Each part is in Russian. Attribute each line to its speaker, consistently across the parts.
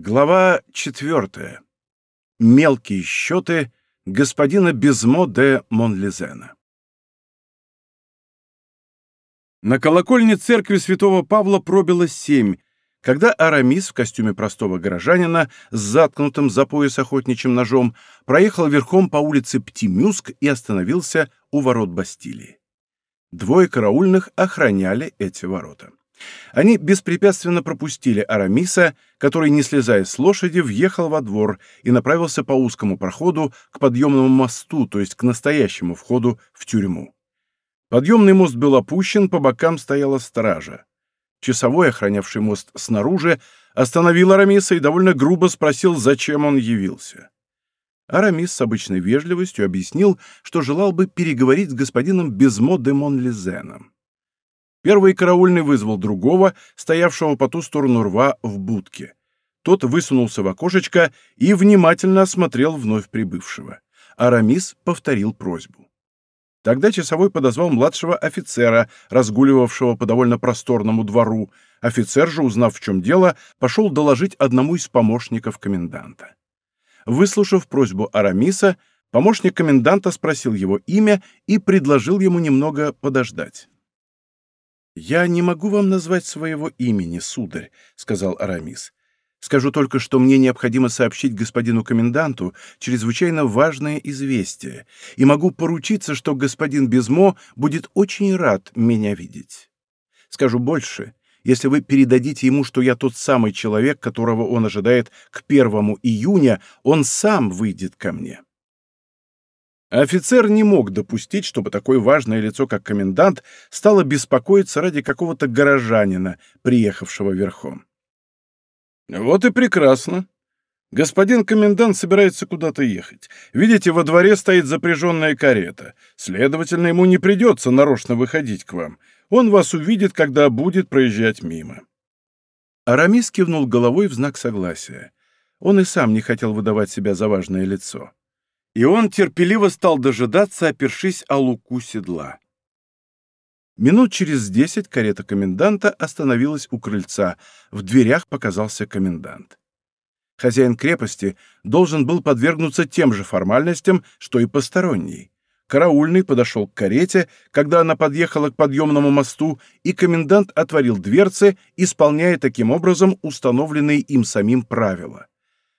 Speaker 1: Глава четвертая. Мелкие счеты господина Безмо де Монлизена. На колокольне церкви святого Павла пробило семь, когда Арамис в костюме простого горожанина с заткнутым за пояс охотничьим ножом проехал верхом по улице Птимюск и остановился у ворот Бастилии. Двое караульных охраняли эти ворота. Они беспрепятственно пропустили Арамиса, который, не слезая с лошади, въехал во двор и направился по узкому проходу к подъемному мосту, то есть к настоящему входу в тюрьму. Подъемный мост был опущен, по бокам стояла стража. Часовой, охранявший мост снаружи, остановил Арамиса и довольно грубо спросил, зачем он явился. Арамис с обычной вежливостью объяснил, что желал бы переговорить с господином Безмо де Монлизеном. Первый караульный вызвал другого, стоявшего по ту сторону рва в будке. Тот высунулся в окошечко и внимательно осмотрел вновь прибывшего. Арамис повторил просьбу. Тогда часовой подозвал младшего офицера, разгуливавшего по довольно просторному двору. Офицер же, узнав, в чем дело, пошел доложить одному из помощников коменданта. Выслушав просьбу Арамиса, помощник коменданта спросил его имя и предложил ему немного подождать. «Я не могу вам назвать своего имени, сударь», — сказал Арамис. «Скажу только, что мне необходимо сообщить господину коменданту чрезвычайно важное известие, и могу поручиться, что господин Безмо будет очень рад меня видеть. Скажу больше, если вы передадите ему, что я тот самый человек, которого он ожидает к первому июня, он сам выйдет ко мне». Офицер не мог допустить, чтобы такое важное лицо, как комендант, стало беспокоиться ради какого-то горожанина, приехавшего верхом. «Вот и прекрасно. Господин комендант собирается куда-то ехать. Видите, во дворе стоит запряженная карета. Следовательно, ему не придется нарочно выходить к вам. Он вас увидит, когда будет проезжать мимо». Арамис кивнул головой в знак согласия. Он и сам не хотел выдавать себя за важное лицо и он терпеливо стал дожидаться, опершись о луку седла. Минут через десять карета коменданта остановилась у крыльца. В дверях показался комендант. Хозяин крепости должен был подвергнуться тем же формальностям, что и посторонний. Караульный подошел к карете, когда она подъехала к подъемному мосту, и комендант отворил дверцы, исполняя таким образом установленные им самим правила.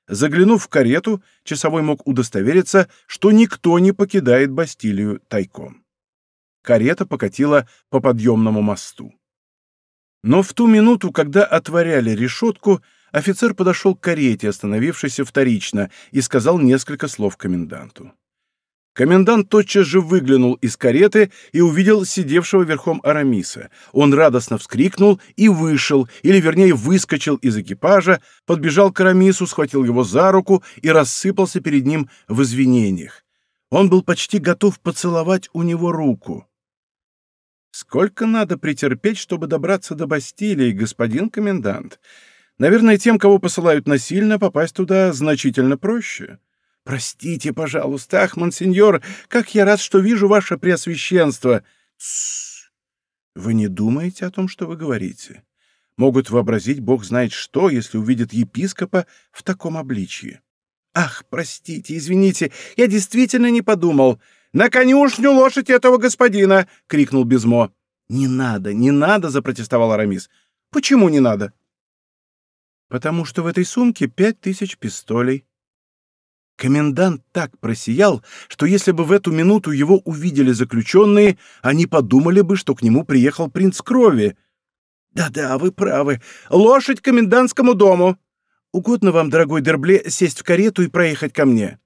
Speaker 1: Заглянув в карету, часовой мог удостовериться, что никто не покидает Бастилию тайком. Карета покатила по подъемному мосту. Но в ту минуту, когда отворяли решетку, офицер подошел к карете, остановившейся вторично, и сказал несколько слов коменданту. Комендант тотчас же выглянул из кареты и увидел сидевшего верхом Арамиса. Он радостно вскрикнул и вышел, или вернее выскочил из экипажа, подбежал к Арамису, схватил его за руку и рассыпался перед ним в извинениях. Он был почти готов поцеловать у него руку. «Сколько надо претерпеть, чтобы добраться до Бастилии, господин комендант? Наверное, тем, кого посылают насильно, попасть туда значительно проще». «Простите, пожалуйста, ах, монсеньор, как я рад, что вижу ваше преосвященство!» «Тссс! Вы не думаете о том, что вы говорите? Могут вообразить бог знает что, если увидят епископа в таком обличье». «Ах, простите, извините, я действительно не подумал. На конюшню лошадь этого господина!» — крикнул Безмо. «Не надо, не надо!» — запротестовал Арамис. «Почему не надо?» «Потому что в этой сумке пять тысяч пистолей. Комендант так просиял, что если бы в эту минуту его увидели заключенные, они подумали бы, что к нему приехал принц крови. «Да-да, вы правы. Лошадь комендантскому дому. Угодно вам, дорогой Дербле, сесть в карету и проехать ко мне?»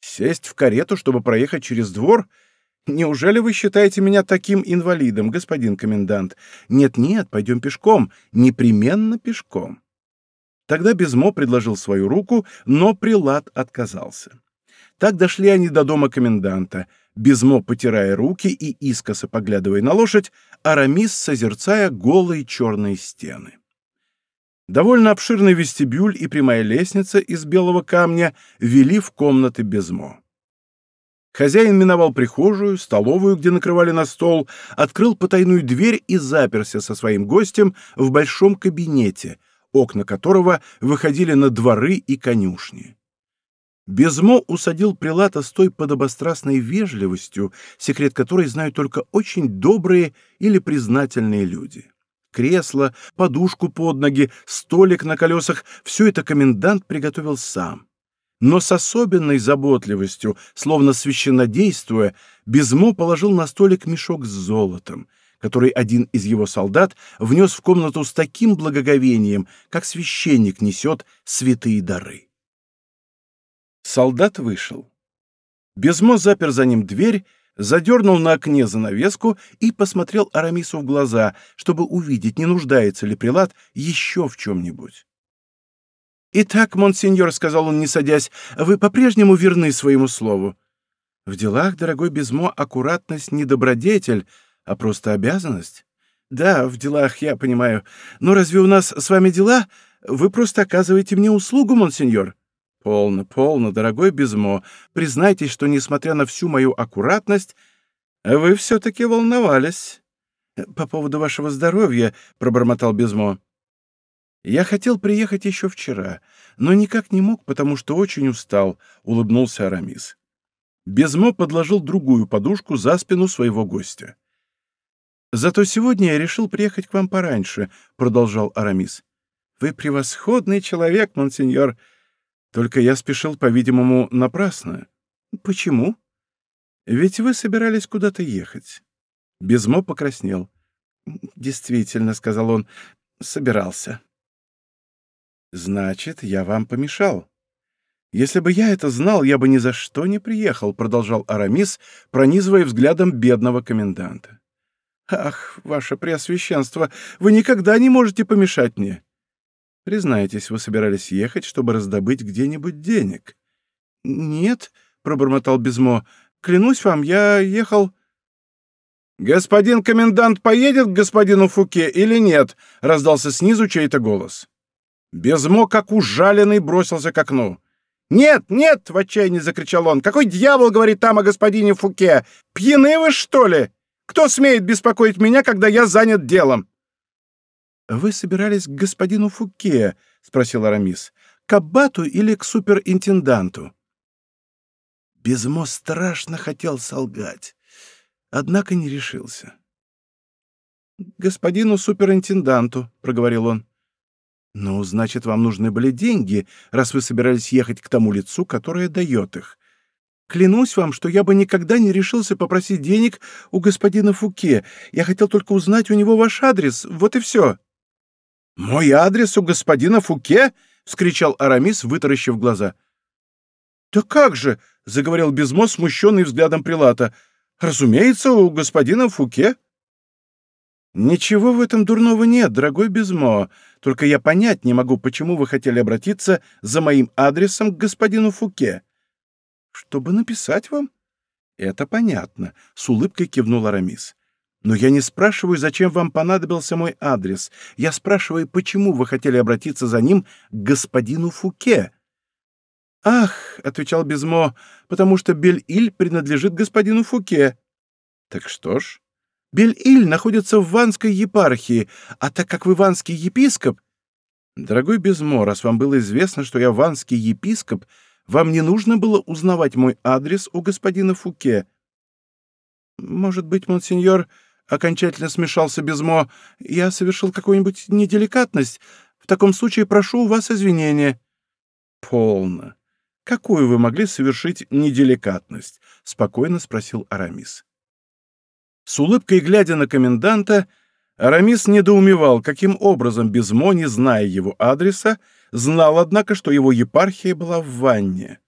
Speaker 1: «Сесть в карету, чтобы проехать через двор? Неужели вы считаете меня таким инвалидом, господин комендант? Нет-нет, пойдем пешком, непременно пешком». Тогда Безмо предложил свою руку, но Прилад отказался. Так дошли они до дома коменданта, Безмо потирая руки и искоса поглядывая на лошадь, Арамис созерцая голые черные стены. Довольно обширный вестибюль и прямая лестница из белого камня вели в комнаты Безмо. Хозяин миновал прихожую, столовую, где накрывали на стол, открыл потайную дверь и заперся со своим гостем в большом кабинете — окна которого выходили на дворы и конюшни. Безмо усадил прилата с той подобострастной вежливостью, секрет которой знают только очень добрые или признательные люди. Кресло, подушку под ноги, столик на колесах — все это комендант приготовил сам. Но с особенной заботливостью, словно священнодействуя, Безмо положил на столик мешок с золотом, который один из его солдат внес в комнату с таким благоговением, как священник несет святые дары. Солдат вышел. Безмо запер за ним дверь, задернул на окне занавеску и посмотрел Арамису в глаза, чтобы увидеть, не нуждается ли прилад еще в чем-нибудь. «Итак, монсеньор», — сказал он, не садясь, — «вы по-прежнему верны своему слову». «В делах, дорогой Безмо, аккуратность не добродетель, а просто обязанность». «Да, в делах, я понимаю. Но разве у нас с вами дела? Вы просто оказываете мне услугу, монсеньор». «Полно, полно, дорогой Безмо. Признайтесь, что, несмотря на всю мою аккуратность, вы все-таки волновались». «По поводу вашего здоровья», — пробормотал Безмо. «Я хотел приехать еще вчера, но никак не мог, потому что очень устал», — улыбнулся Арамис. Безмо подложил другую подушку за спину своего гостя. «Зато сегодня я решил приехать к вам пораньше», — продолжал Арамис. «Вы превосходный человек, монсеньор», только я спешил, по-видимому, напрасно. Почему? Ведь вы собирались куда-то ехать. Безмо покраснел. Действительно, сказал он, собирался. Значит, я вам помешал. Если бы я это знал, я бы ни за что не приехал, продолжал Арамис, пронизывая взглядом бедного коменданта. Ах, ваше преосвященство, вы никогда не можете помешать мне. Признайтесь, вы собирались ехать, чтобы раздобыть где-нибудь денег? — Нет, — пробормотал Безмо. — Клянусь вам, я ехал... — Господин комендант поедет к господину Фуке или нет? — раздался снизу чей-то голос. Безмо, как ужаленный, бросился к окну. «Нет, нет!» — в отчаянии закричал он. «Какой дьявол говорит там о господине Фуке? Пьяны вы, что ли? Кто смеет беспокоить меня, когда я занят делом?» «Вы собирались к господину Фуке?» — спросил Арамис. «К аббату или к суперинтенданту?» Безмо страшно хотел солгать, однако не решился. «Господину суперинтенданту», — проговорил он. «Ну, значит, вам нужны были деньги, раз вы собирались ехать к тому лицу, которое дает их. Клянусь вам, что я бы никогда не решился попросить денег у господина Фуке. Я хотел только узнать у него ваш адрес. Вот и все». «Мой адрес у господина Фуке?» — вскричал Арамис, вытаращив глаза. «Да как же!» — заговорил Безмо, смущенный взглядом Прилата. «Разумеется, у господина Фуке». «Ничего в этом дурного нет, дорогой Безмо, только я понять не могу, почему вы хотели обратиться за моим адресом к господину Фуке». «Чтобы написать вам?» «Это понятно», — с улыбкой кивнул Арамис. Но я не спрашиваю, зачем вам понадобился мой адрес. Я спрашиваю, почему вы хотели обратиться за ним к господину Фуке. «Ах», — отвечал Безмо, — «потому что Бель-Иль принадлежит господину Фуке». «Так что ж?» «Бель-Иль находится в Ванской епархии, а так как вы ванский епископ...» «Дорогой Безмо, раз вам было известно, что я ванский епископ, вам не нужно было узнавать мой адрес у господина Фуке». «Может быть, монсеньор, окончательно смешался Безмо. «Я совершил какую-нибудь неделикатность. В таком случае прошу у вас извинения». «Полно. Какую вы могли совершить неделикатность?» — спокойно спросил Арамис. С улыбкой глядя на коменданта, Арамис недоумевал, каким образом Безмо, не зная его адреса, знал, однако, что его епархия была в ванне.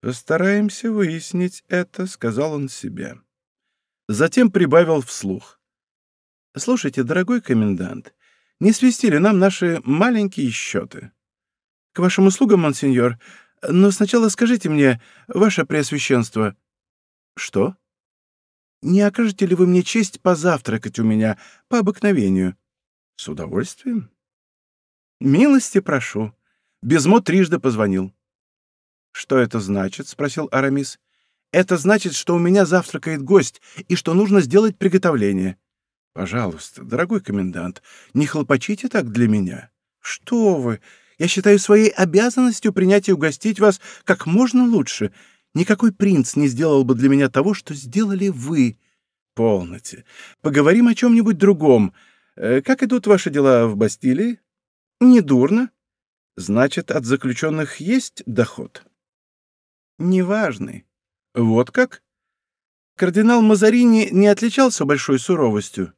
Speaker 1: «Постараемся выяснить это», — сказал он себе. Затем прибавил вслух. «Слушайте, дорогой комендант, не свистили нам наши маленькие счеты. К вашим услугам, монсеньор, но сначала скажите мне, ваше преосвященство...» «Что?» «Не окажете ли вы мне честь позавтракать у меня по обыкновению?» «С удовольствием». «Милости прошу». Безмо трижды позвонил. «Что это значит?» — спросил Арамис. Это значит, что у меня завтракает гость и что нужно сделать приготовление. Пожалуйста, дорогой комендант, не хлопочите так для меня.
Speaker 2: Что вы! Я считаю своей обязанностью принять и угостить вас как можно лучше. Никакой принц не сделал бы для меня того, что сделали вы. Полноте. Поговорим о чем-нибудь другом. Э, как идут ваши дела в Бастилии? Недурно. Значит, от заключенных есть доход? Неважный. Вот как? Кардинал Мазарини не отличался большой суровостью.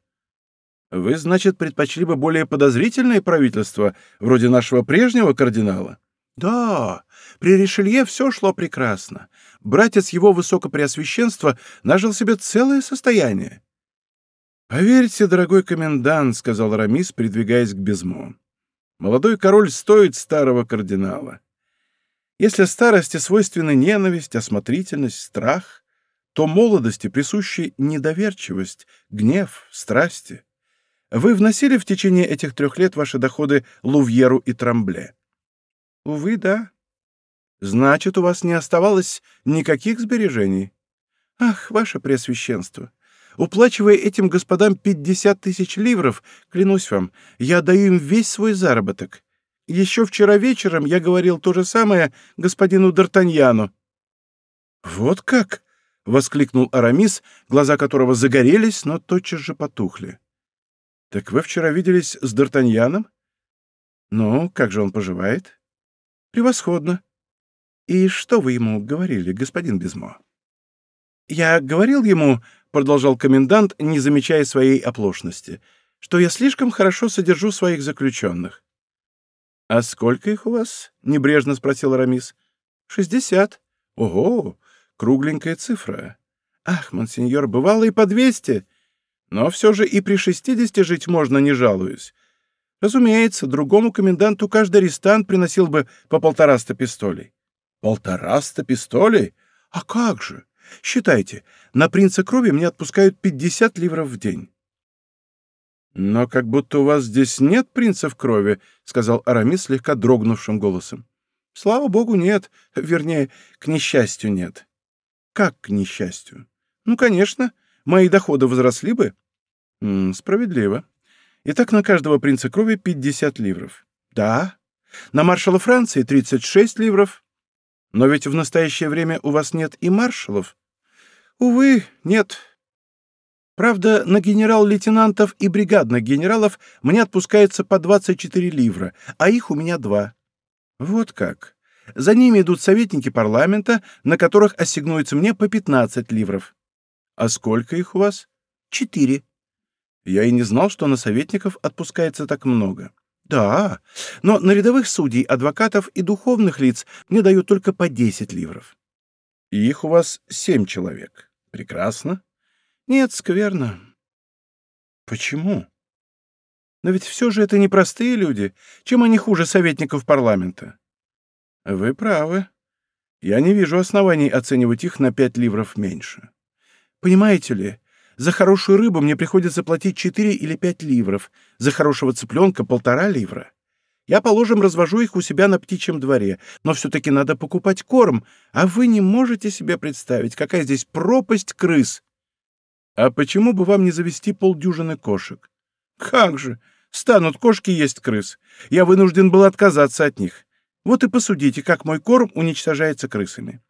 Speaker 2: Вы, значит, предпочли бы более подозрительное правительство, вроде нашего прежнего кардинала? Да, при Ришелье все шло прекрасно. Братец его высокопреосвященства нажил себе целое состояние. «Поверьте, дорогой комендант», — сказал Рамис, придвигаясь к Безмо. «Молодой король стоит старого кардинала. Если старости свойственны ненависть, осмотрительность, страх, то молодости присущи недоверчивость, гнев, страсти. Вы вносили в течение этих трех лет ваши доходы Лувьеру и Трамбле? Увы, да. Значит, у вас не оставалось никаких сбережений. Ах, ваше преосвященство! Уплачивая этим господам пятьдесят тысяч ливров, клянусь вам, я даю им весь свой заработок. Еще вчера вечером я говорил то же самое господину Д'Артаньяну». «Вот как?» — воскликнул Арамис, глаза которого загорелись, но тотчас же потухли. «Так вы вчера виделись с Д'Артаньяном? Ну, как же он поживает?» «Превосходно. И что вы ему говорили, господин Безмо?» «Я говорил ему, — продолжал комендант, не замечая своей оплошности, — что я слишком хорошо содержу своих заключенных. «А сколько их у вас?» — небрежно спросил Арамис. «Шестьдесят». «Ого! Кругленькая цифра. Ах, монсеньор, бывало и по двести. Но все же и при шестидесяти жить можно, не жалуюсь. Разумеется, другому коменданту каждый арестант приносил бы по полтораста пистолей». «Полтораста пистолей? А как же? Считайте, на принца крови мне отпускают пятьдесят ливров в день». «Но как будто у вас здесь нет принцев крови», — сказал Арамис слегка дрогнувшим голосом. «Слава богу, нет. Вернее, к несчастью, нет». «Как к несчастью?» «Ну, конечно. Мои доходы возросли бы». М -м, «Справедливо. Итак, на каждого принца крови 50 ливров». «Да. На маршала Франции 36 ливров». «Но ведь в настоящее время у вас нет и маршалов». «Увы, нет. Правда, на генерал-лейтенантов и бригадных генералов мне отпускается по 24 ливра, а их у меня два. Вот как. За ними идут советники парламента, на которых ассигнуется мне по 15 ливров. А сколько их у вас? Четыре. Я и не знал, что на советников отпускается так много. Да, но на рядовых судей, адвокатов и духовных лиц мне дают только по 10 ливров. И их у вас семь человек. Прекрасно. Нет, скверно. Почему? Но ведь все же это непростые люди. Чем они хуже советников парламента? Вы правы. Я не вижу оснований оценивать их на пять ливров меньше. Понимаете ли, за хорошую рыбу мне приходится платить четыре или пять ливров, за хорошего цыпленка — полтора ливра. Я, положим, развожу их у себя на птичьем дворе, но все-таки надо покупать корм, а вы не можете себе представить, какая здесь пропасть крыс. А почему бы вам не завести полдюжины кошек? Как же! Станут кошки есть крыс. Я вынужден был отказаться от них. Вот и посудите, как мой корм уничтожается крысами.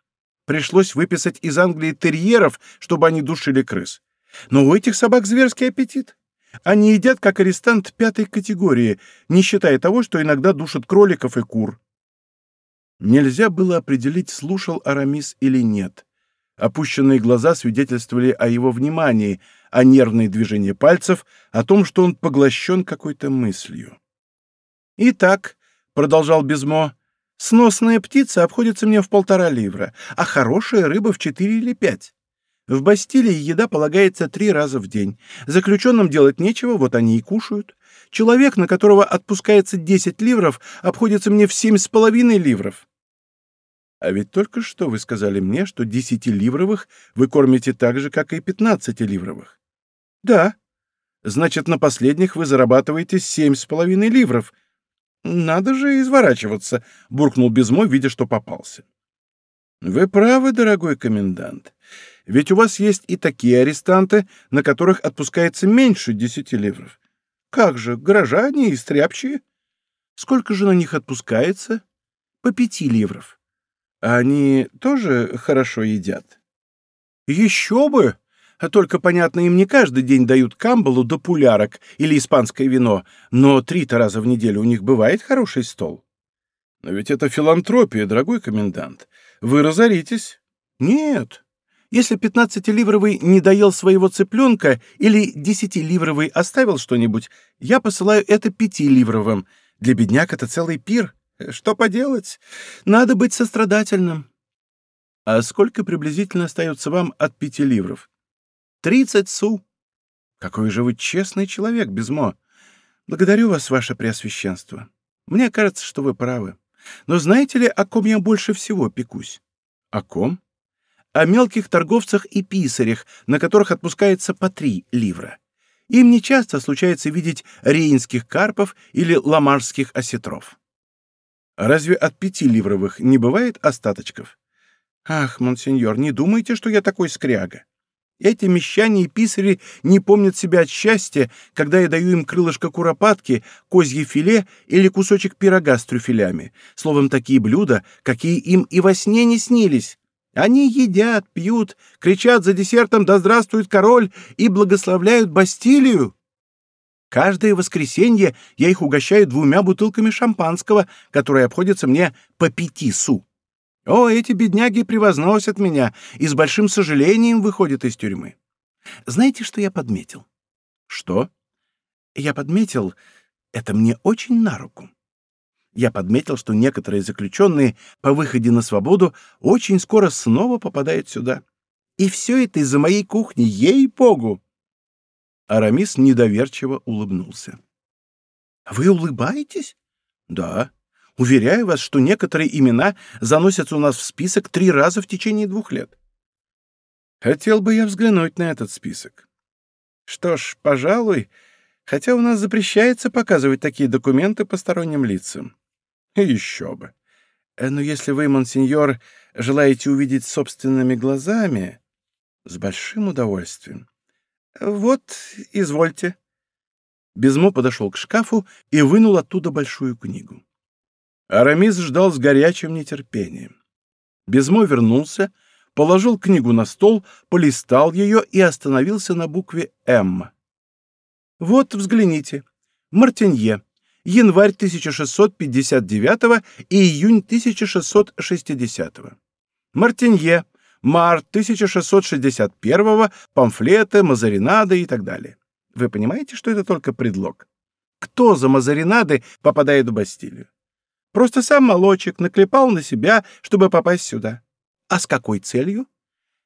Speaker 2: Пришлось выписать из Англии терьеров, чтобы они душили крыс. Но у этих собак зверский аппетит. Они едят, как арестант пятой категории, не считая того, что иногда душат кроликов и кур. Нельзя было определить, слушал Арамис или нет. Опущенные глаза свидетельствовали о его внимании, а нервные движения пальцев — о том, что он поглощен какой-то мыслью. «Итак», — продолжал Безмо, — «сносная птица обходится мне в полтора ливра, а хорошая рыба в четыре или пять. В Бастилии еда полагается три раза в день. Заключенным делать нечего, вот они и кушают. Человек, на которого отпускается десять ливров, обходится мне в семь с половиной ливров. А ведь только что вы сказали мне, что десятиливровых вы кормите так же, как и пятнадцатиливровых. Да. Значит, на последних вы зарабатываете семь с половиной ливров. Надо же изворачиваться, буркнул Безмо, видя, что попался. Вы правы, дорогой комендант. Ведь у вас есть и такие арестанты, на которых отпускается меньше десяти ливров. Как же, горожане и стряпчие? Сколько же на них отпускается? По пяти ливров. А они тоже хорошо едят? Еще бы! А только, понятно, им не каждый день дают камбалу до пулярок или испанское вино, но три-то раза в неделю у них бывает хороший стол.
Speaker 1: Но ведь это филантропия, дорогой комендант. Вы разоритесь.
Speaker 2: Нет. Если пятнадцатиливровый не доел своего цыпленка или десятиливровый оставил что-нибудь, я посылаю это пятиливровым. Для бедняк это целый пир. Что поделать? Надо быть сострадательным. А сколько приблизительно остается вам от пяти ливров? Тридцать су. Какой же вы честный человек, Безмо. Благодарю вас, ваше преосвященство. Мне кажется, что вы правы. Но знаете ли, о ком я больше всего пекусь?
Speaker 1: О ком?
Speaker 2: О мелких торговцах и писарях, на которых отпускается по три ливра. Им не часто случается видеть рейнских карпов или ламарских осетров. Разве от пяти ливровых не бывает остаточков? Ах, монсеньор, не думайте, что я такой скряга. Эти мещане и писари не помнят себя от счастья, когда я даю им крылышко куропатки, козье филе или кусочек пирога с трюфелями. Словом, такие блюда, какие им и во сне не снились. Они едят, пьют, кричат за десертом «Да здравствует король!» и благословляют Бастилию. Каждое воскресенье я их угощаю двумя бутылками шампанского, которые обходятся мне по пяти су. О, эти бедняги превозносят меня и с большим сожалением выходят из тюрьмы. Знаете, что я подметил?
Speaker 1: Что?
Speaker 2: Я подметил, это мне очень на руку. Я подметил, что некоторые заключенные по выходе на свободу очень скоро снова попадают сюда. И все это из-за моей кухни, ей-богу! Арамис недоверчиво улыбнулся. — Вы улыбаетесь? — Да. Уверяю вас, что некоторые имена заносятся у нас в список три раза в течение двух лет.
Speaker 1: Хотел бы я взглянуть на этот список.
Speaker 2: Что ж, пожалуй, хотя у нас запрещается показывать такие документы посторонним лицам.
Speaker 1: Еще бы.
Speaker 2: Э, но если вы, монсеньор, желаете увидеть собственными глазами, с большим удовольствием. Вот, извольте. Безмо подошел к шкафу и вынул оттуда большую книгу. Арамис ждал с горячим нетерпением. Безмо вернулся, положил книгу на стол, полистал ее и остановился на букве «М». «Вот, взгляните. Мартинье. Январь 1659 и июнь 1660. Мартинье. Март 1661, памфлеты, мазаринады и так далее. Вы понимаете, что это только предлог? Кто за мазаринады попадает в Бастилию? Просто сам молочек наклепал на себя, чтобы попасть сюда. А с какой целью?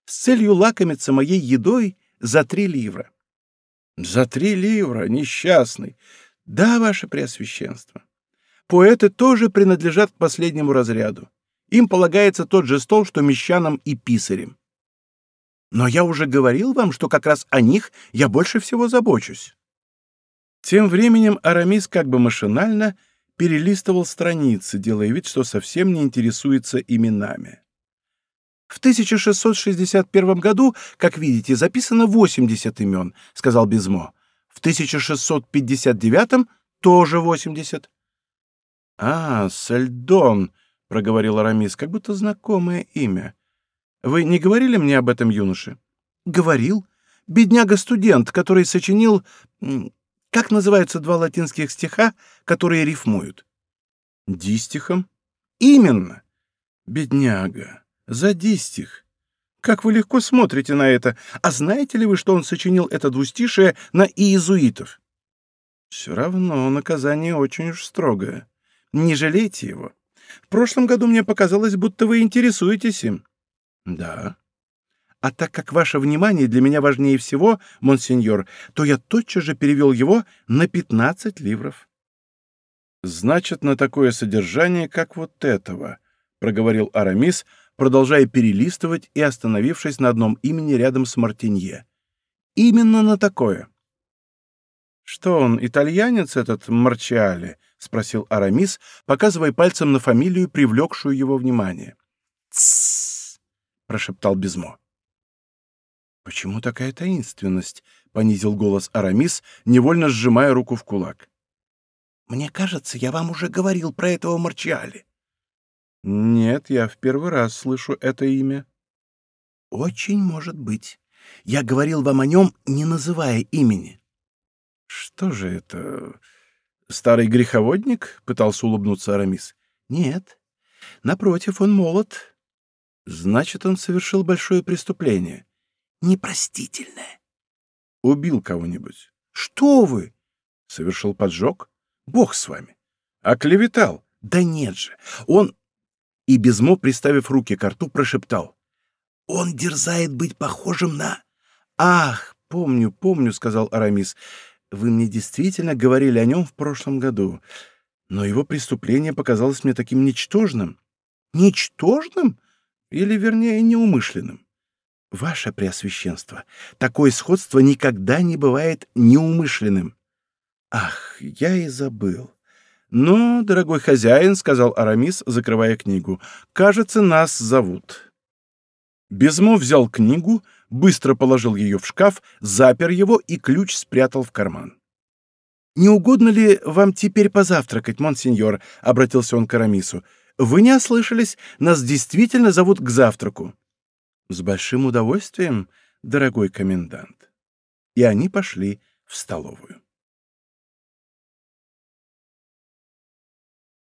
Speaker 2: С целью лакомиться моей едой за три ливра.
Speaker 1: За три ливра, несчастный.
Speaker 2: Да, ваше преосвященство. Поэты тоже принадлежат к последнему разряду. Им полагается тот же стол, что мещанам и писарям. Но я уже говорил вам, что как раз о них я больше всего забочусь. Тем временем Арамис как бы машинально перелистывал страницы, делая вид, что совсем не интересуется именами. «В 1661 году, как видите, записано 80 имен», — сказал Безмо. «В 1659 тоже 80». «А, Сальдон», — проговорил Арамис, — «как будто знакомое имя. Вы не говорили мне об этом юноше?» «Говорил. Бедняга-студент, который сочинил как называются два латинских стиха, которые рифмуют?
Speaker 1: Дистихом?
Speaker 2: Именно.
Speaker 1: Бедняга. За дистих.
Speaker 2: Как вы легко смотрите на это. А знаете ли вы, что он сочинил это двустишее на иезуитов?
Speaker 1: Все равно наказание очень уж строгое.
Speaker 2: Не жалейте его. В прошлом году мне показалось, будто вы интересуетесь им.
Speaker 1: Да.
Speaker 2: А так как ваше внимание для меня важнее всего, монсеньор, то я тотчас же перевел его на 15 ливров.
Speaker 1: Значит, на такое содержание, как вот этого, проговорил Арамис, продолжая перелистывать и остановившись на одном имени рядом с Мартинье. Именно на такое.
Speaker 2: Что он, итальянец этот Марчиали? спросил Арамис, показывая пальцем на фамилию, привлекшую его внимание. «Тссс!» — прошептал Безмо. «Почему такая таинственность?» — понизил голос Арамис, невольно сжимая руку в кулак. Мне кажется, я вам уже говорил про этого Марчиали.
Speaker 1: Нет, я в первый раз слышу это имя.
Speaker 2: Очень может быть. Я говорил вам о нем, не называя имени.
Speaker 1: Что же это? Старый греховодник? Пытался улыбнуться Арамис.
Speaker 2: Нет. Напротив, он молод.
Speaker 1: Значит, он совершил большое преступление.
Speaker 2: Непростительное.
Speaker 1: Убил кого-нибудь.
Speaker 2: Что вы?
Speaker 1: Совершил поджог? Бог с вами. Оклеветал.
Speaker 2: Да нет же. Он... И Безмо, приставив руки к рту, прошептал. Он дерзает быть похожим на...
Speaker 1: Ах, помню, помню, сказал Арамис. Вы мне действительно говорили о нем в прошлом году. Но его преступление показалось мне таким ничтожным.
Speaker 2: Ничтожным?
Speaker 1: Или, вернее, неумышленным.
Speaker 2: Ваше Преосвященство, такое сходство никогда не бывает неумышленным.
Speaker 1: Ах, я и забыл. «Ну, дорогой хозяин», — сказал Арамис, закрывая книгу, — «кажется, нас зовут». Безмо взял книгу, быстро положил ее в шкаф, запер его и ключ спрятал в карман.
Speaker 2: «Не угодно ли вам теперь позавтракать, монсеньор?» — обратился он к Арамису. «Вы не ослышались, нас действительно зовут к завтраку».
Speaker 1: «С большим удовольствием, дорогой комендант». И они пошли в столовую.